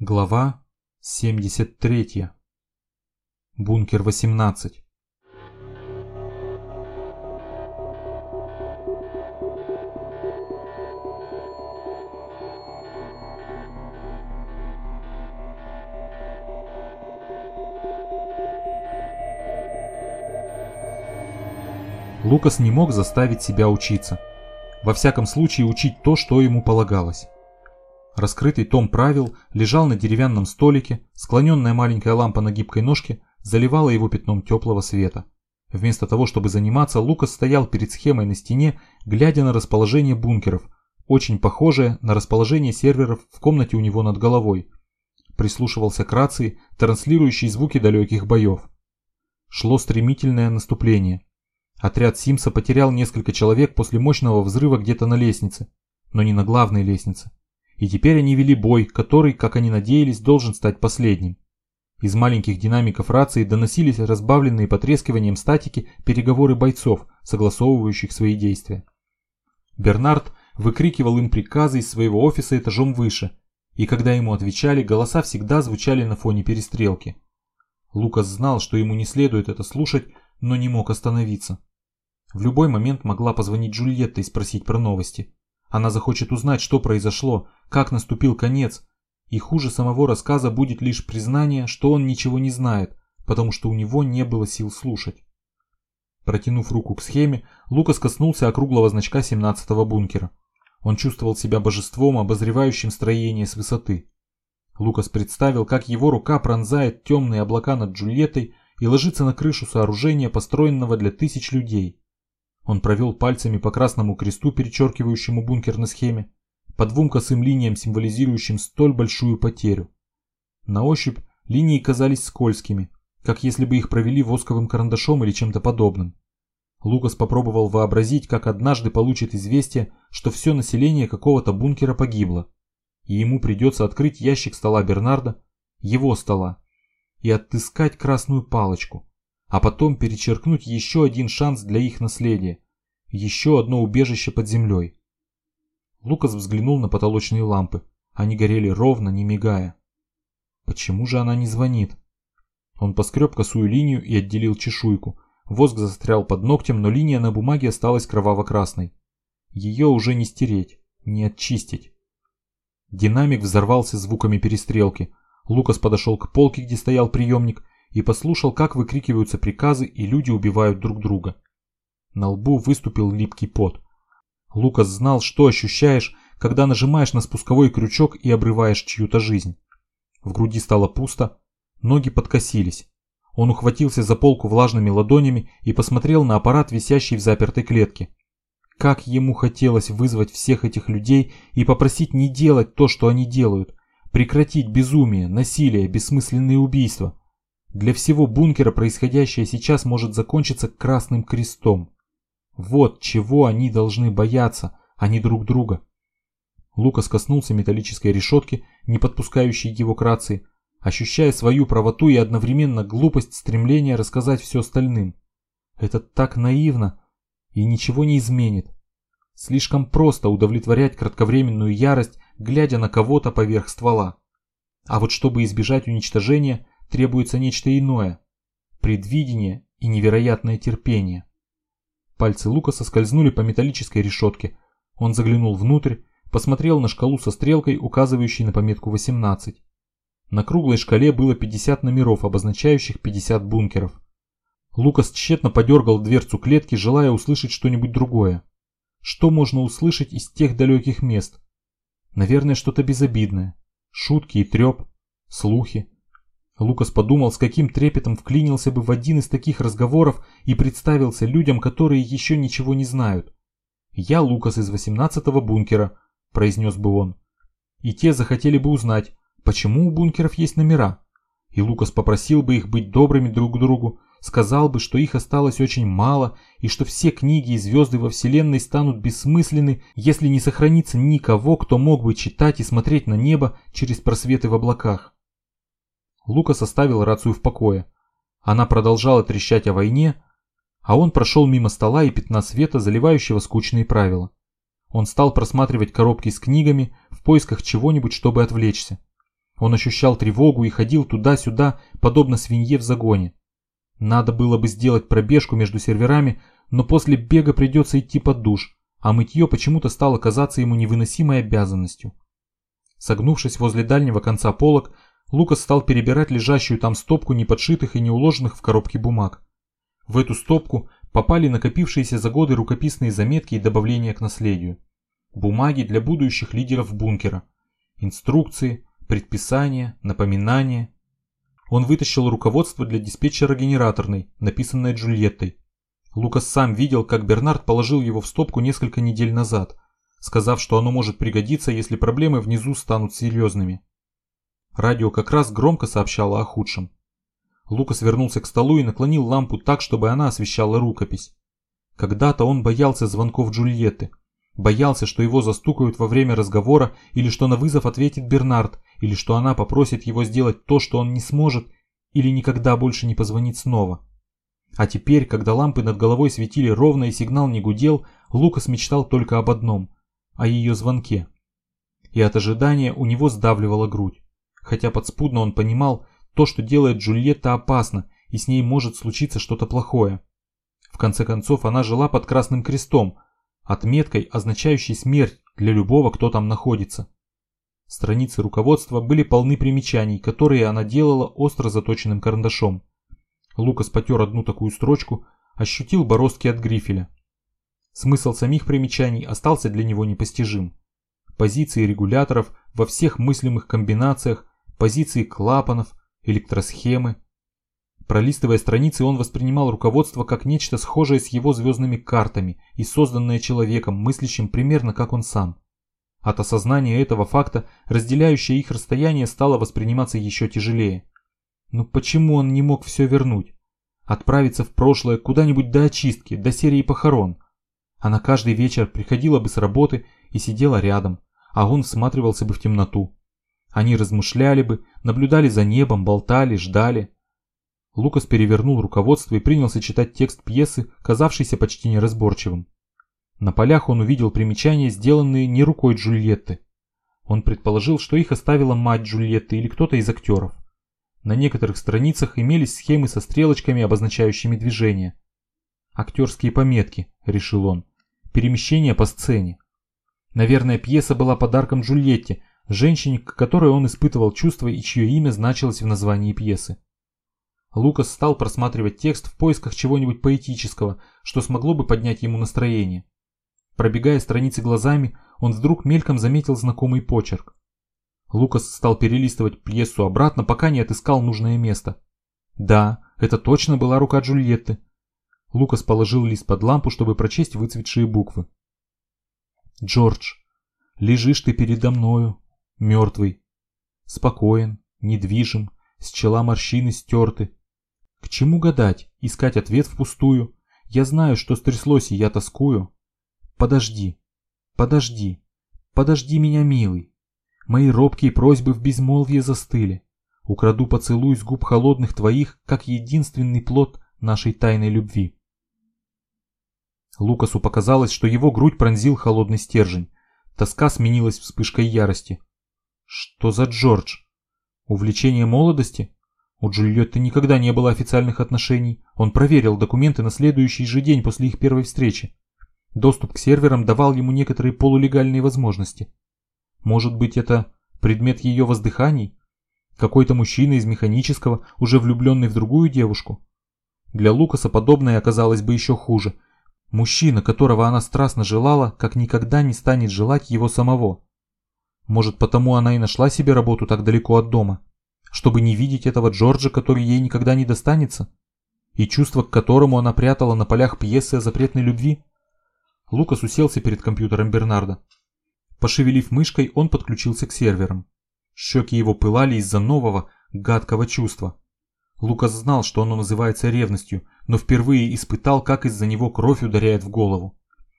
Глава 73. Бункер 18. Лукас не мог заставить себя учиться. Во всяком случае учить то, что ему полагалось. Раскрытый том правил лежал на деревянном столике, склоненная маленькая лампа на гибкой ножке заливала его пятном теплого света. Вместо того, чтобы заниматься, Лукас стоял перед схемой на стене, глядя на расположение бункеров, очень похожее на расположение серверов в комнате у него над головой. Прислушивался к рации, транслирующей звуки далеких боев. Шло стремительное наступление. Отряд Симса потерял несколько человек после мощного взрыва где-то на лестнице, но не на главной лестнице. И теперь они вели бой, который, как они надеялись, должен стать последним. Из маленьких динамиков рации доносились разбавленные потрескиванием статики переговоры бойцов, согласовывающих свои действия. Бернард выкрикивал им приказы из своего офиса этажом выше, и когда ему отвечали, голоса всегда звучали на фоне перестрелки. Лукас знал, что ему не следует это слушать, но не мог остановиться. В любой момент могла позвонить Джульетта и спросить про новости. Она захочет узнать, что произошло, как наступил конец, и хуже самого рассказа будет лишь признание, что он ничего не знает, потому что у него не было сил слушать. Протянув руку к схеме, Лукас коснулся округлого значка 17-го бункера. Он чувствовал себя божеством, обозревающим строение с высоты. Лукас представил, как его рука пронзает темные облака над Джульеттой и ложится на крышу сооружения, построенного для тысяч людей. Он провел пальцами по красному кресту, перечеркивающему бункер на схеме, по двум косым линиям, символизирующим столь большую потерю. На ощупь линии казались скользкими, как если бы их провели восковым карандашом или чем-то подобным. Лукас попробовал вообразить, как однажды получит известие, что все население какого-то бункера погибло, и ему придется открыть ящик стола Бернарда, его стола, и отыскать красную палочку, а потом перечеркнуть еще один шанс для их наследия, еще одно убежище под землей. Лукас взглянул на потолочные лампы. Они горели ровно, не мигая. Почему же она не звонит? Он поскреб косую линию и отделил чешуйку. Воск застрял под ногтем, но линия на бумаге осталась кроваво-красной. Ее уже не стереть, не отчистить. Динамик взорвался звуками перестрелки. Лукас подошел к полке, где стоял приемник, и послушал, как выкрикиваются приказы и люди убивают друг друга. На лбу выступил липкий пот. Лукас знал, что ощущаешь, когда нажимаешь на спусковой крючок и обрываешь чью-то жизнь. В груди стало пусто, ноги подкосились. Он ухватился за полку влажными ладонями и посмотрел на аппарат, висящий в запертой клетке. Как ему хотелось вызвать всех этих людей и попросить не делать то, что они делают, прекратить безумие, насилие, бессмысленные убийства. Для всего бункера происходящее сейчас может закончиться красным крестом. Вот чего они должны бояться, а не друг друга. Лукас коснулся металлической решетки, не подпускающей его к рации, ощущая свою правоту и одновременно глупость стремления рассказать все остальным. Это так наивно и ничего не изменит. Слишком просто удовлетворять кратковременную ярость, глядя на кого-то поверх ствола. А вот чтобы избежать уничтожения, требуется нечто иное – предвидение и невероятное терпение. Пальцы Лукаса скользнули по металлической решетке. Он заглянул внутрь, посмотрел на шкалу со стрелкой, указывающей на пометку 18. На круглой шкале было 50 номеров, обозначающих 50 бункеров. Лукас тщетно подергал дверцу клетки, желая услышать что-нибудь другое. Что можно услышать из тех далеких мест? Наверное, что-то безобидное. Шутки и треп, слухи. Лукас подумал, с каким трепетом вклинился бы в один из таких разговоров и представился людям, которые еще ничего не знают. «Я Лукас из 18-го бункера», – произнес бы он. И те захотели бы узнать, почему у бункеров есть номера. И Лукас попросил бы их быть добрыми друг к другу, сказал бы, что их осталось очень мало и что все книги и звезды во Вселенной станут бессмысленны, если не сохранится никого, кто мог бы читать и смотреть на небо через просветы в облаках. Лукас оставил рацию в покое. Она продолжала трещать о войне, а он прошел мимо стола и пятна света, заливающего скучные правила. Он стал просматривать коробки с книгами в поисках чего-нибудь, чтобы отвлечься. Он ощущал тревогу и ходил туда-сюда, подобно свинье в загоне. Надо было бы сделать пробежку между серверами, но после бега придется идти под душ, а мытье почему-то стало казаться ему невыносимой обязанностью. Согнувшись возле дальнего конца полок, Лукас стал перебирать лежащую там стопку неподшитых и не уложенных в коробке бумаг. В эту стопку попали накопившиеся за годы рукописные заметки и добавления к наследию. Бумаги для будущих лидеров бункера. Инструкции, предписания, напоминания. Он вытащил руководство для диспетчера генераторной, написанное Джульеттой. Лукас сам видел, как Бернард положил его в стопку несколько недель назад, сказав, что оно может пригодиться, если проблемы внизу станут серьезными. Радио как раз громко сообщало о худшем. Лукас вернулся к столу и наклонил лампу так, чтобы она освещала рукопись. Когда-то он боялся звонков Джульетты. Боялся, что его застукают во время разговора, или что на вызов ответит Бернард, или что она попросит его сделать то, что он не сможет, или никогда больше не позвонит снова. А теперь, когда лампы над головой светили ровно и сигнал не гудел, Лукас мечтал только об одном – о ее звонке. И от ожидания у него сдавливала грудь. Хотя подспудно он понимал, то, что делает Джульетта, опасно, и с ней может случиться что-то плохое. В конце концов, она жила под Красным Крестом, отметкой, означающей смерть для любого, кто там находится. Страницы руководства были полны примечаний, которые она делала остро заточенным карандашом. Лукас потер одну такую строчку, ощутил бороздки от грифеля. Смысл самих примечаний остался для него непостижим. Позиции регуляторов во всех мыслимых комбинациях, позиции клапанов, электросхемы. Пролистывая страницы, он воспринимал руководство как нечто схожее с его звездными картами и созданное человеком, мыслящим примерно как он сам. От осознания этого факта разделяющее их расстояние стало восприниматься еще тяжелее. Но почему он не мог все вернуть? Отправиться в прошлое куда-нибудь до очистки, до серии похорон. Она каждый вечер приходила бы с работы и сидела рядом, а он всматривался бы в темноту. Они размышляли бы, наблюдали за небом, болтали, ждали. Лукас перевернул руководство и принялся читать текст пьесы, казавшийся почти неразборчивым. На полях он увидел примечания, сделанные не рукой Джульетты. Он предположил, что их оставила мать Джульетты или кто-то из актеров. На некоторых страницах имелись схемы со стрелочками, обозначающими движения. «Актерские пометки», — решил он. «Перемещение по сцене». Наверное, пьеса была подарком Джульетте, женщине, к которой он испытывал чувства и чье имя значилось в названии пьесы. Лукас стал просматривать текст в поисках чего-нибудь поэтического, что смогло бы поднять ему настроение. Пробегая страницы глазами, он вдруг мельком заметил знакомый почерк. Лукас стал перелистывать пьесу обратно, пока не отыскал нужное место. Да, это точно была рука Джульетты. Лукас положил лист под лампу, чтобы прочесть выцветшие буквы. «Джордж, лежишь ты передо мною, мертвый, спокоен, недвижим, с чела морщины стерты. К чему гадать, искать ответ впустую? Я знаю, что стряслось, и я тоскую. Подожди, подожди, подожди меня, милый. Мои робкие просьбы в безмолвие застыли. Украду поцелуй с губ холодных твоих, как единственный плод нашей тайной любви. Лукасу показалось, что его грудь пронзил холодный стержень. Тоска сменилась вспышкой ярости. Что за Джордж? Увлечение молодости? У Джульетты никогда не было официальных отношений. Он проверил документы на следующий же день после их первой встречи. Доступ к серверам давал ему некоторые полулегальные возможности. Может быть, это предмет ее воздыханий? Какой-то мужчина из механического, уже влюбленный в другую девушку? Для Лукаса подобное оказалось бы еще хуже. Мужчина, которого она страстно желала, как никогда не станет желать его самого. Может, потому она и нашла себе работу так далеко от дома, чтобы не видеть этого Джорджа, который ей никогда не достанется, и чувство, к которому она прятала на полях пьесы о запретной любви? Лукас уселся перед компьютером Бернарда. Пошевелив мышкой, он подключился к серверам. Щеки его пылали из-за нового, гадкого чувства. Лукас знал, что оно называется ревностью, но впервые испытал, как из-за него кровь ударяет в голову.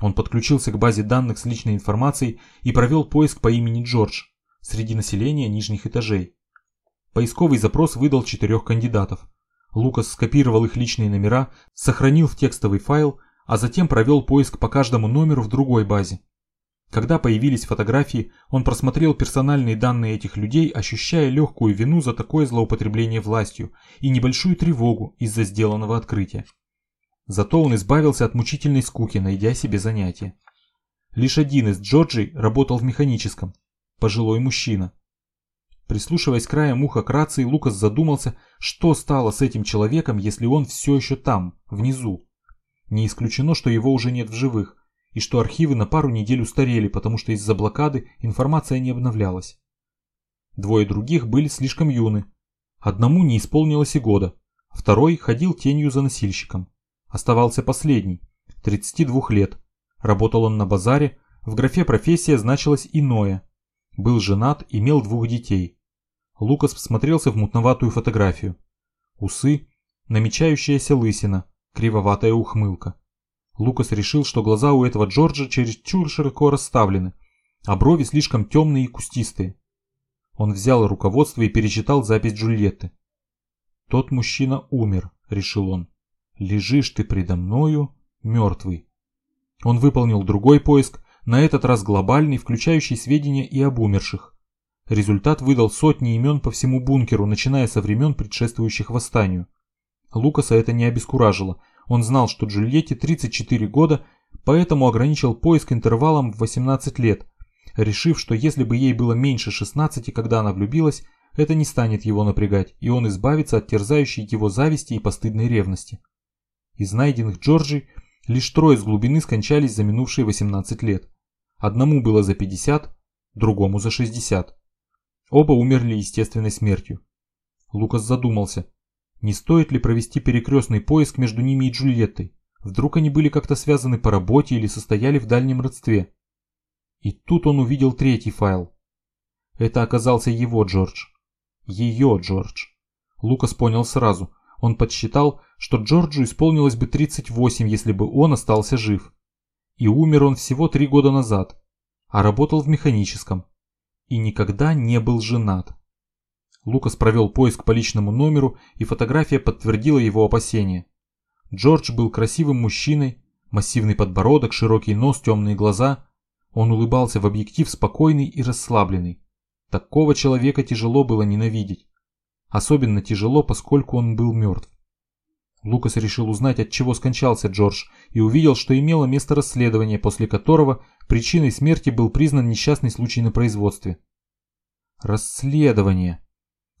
Он подключился к базе данных с личной информацией и провел поиск по имени Джордж среди населения нижних этажей. Поисковый запрос выдал четырех кандидатов. Лукас скопировал их личные номера, сохранил в текстовый файл, а затем провел поиск по каждому номеру в другой базе. Когда появились фотографии, он просмотрел персональные данные этих людей, ощущая легкую вину за такое злоупотребление властью и небольшую тревогу из-за сделанного открытия. Зато он избавился от мучительной скуки, найдя себе занятие. Лишь один из Джорджей работал в механическом, пожилой мужчина. Прислушиваясь краем уха к рации, Лукас задумался, что стало с этим человеком, если он все еще там, внизу. Не исключено, что его уже нет в живых, и что архивы на пару недель устарели, потому что из-за блокады информация не обновлялась. Двое других были слишком юны. Одному не исполнилось и года, второй ходил тенью за носильщиком. Оставался последний, 32 лет. Работал он на базаре, в графе профессия значилась иное. Был женат, имел двух детей. Лукас всмотрелся в мутноватую фотографию. Усы, намечающаяся лысина, кривоватая ухмылка. Лукас решил, что глаза у этого Джорджа чересчур широко расставлены, а брови слишком темные и кустистые. Он взял руководство и перечитал запись Джульетты. «Тот мужчина умер», — решил он. «Лежишь ты предо мною, мертвый». Он выполнил другой поиск, на этот раз глобальный, включающий сведения и об умерших. Результат выдал сотни имен по всему бункеру, начиная со времен предшествующих восстанию. Лукаса это не обескуражило — он знал, что Джульетте 34 года, поэтому ограничил поиск интервалом в 18 лет, решив, что если бы ей было меньше 16, когда она влюбилась, это не станет его напрягать, и он избавится от терзающей его зависти и постыдной ревности. Из найденных Джорджи лишь трое с глубины скончались за минувшие 18 лет. Одному было за 50, другому за 60. Оба умерли естественной смертью. Лукас задумался, не стоит ли провести перекрестный поиск между ними и Джульеттой? Вдруг они были как-то связаны по работе или состояли в дальнем родстве? И тут он увидел третий файл. Это оказался его Джордж. Ее Джордж. Лукас понял сразу. Он подсчитал, что Джорджу исполнилось бы 38, если бы он остался жив. И умер он всего три года назад, а работал в механическом. И никогда не был женат. Лукас провел поиск по личному номеру, и фотография подтвердила его опасения. Джордж был красивым мужчиной, массивный подбородок, широкий нос, темные глаза. Он улыбался в объектив спокойный и расслабленный. Такого человека тяжело было ненавидеть. Особенно тяжело, поскольку он был мертв. Лукас решил узнать, от чего скончался Джордж, и увидел, что имело место расследование, после которого причиной смерти был признан несчастный случай на производстве. Расследование.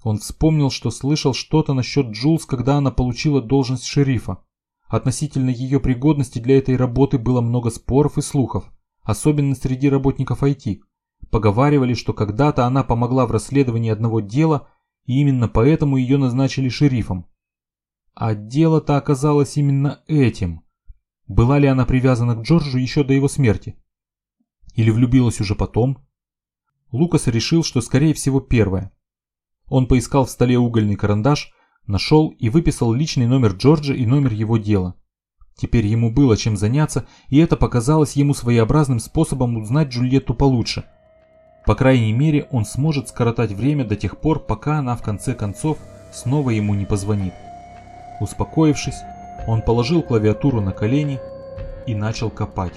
Он вспомнил, что слышал что-то насчет Джулс, когда она получила должность шерифа. Относительно ее пригодности для этой работы было много споров и слухов, особенно среди работников IT. Поговаривали, что когда-то она помогла в расследовании одного дела, и именно поэтому ее назначили шерифом. А дело-то оказалось именно этим. Была ли она привязана к Джорджу еще до его смерти? Или влюбилась уже потом? Лукас решил, что скорее всего первое. Он поискал в столе угольный карандаш, нашел и выписал личный номер Джорджа и номер его дела. Теперь ему было чем заняться, и это показалось ему своеобразным способом узнать Джульетту получше. По крайней мере, он сможет скоротать время до тех пор, пока она в конце концов снова ему не позвонит. Успокоившись, он положил клавиатуру на колени и начал копать.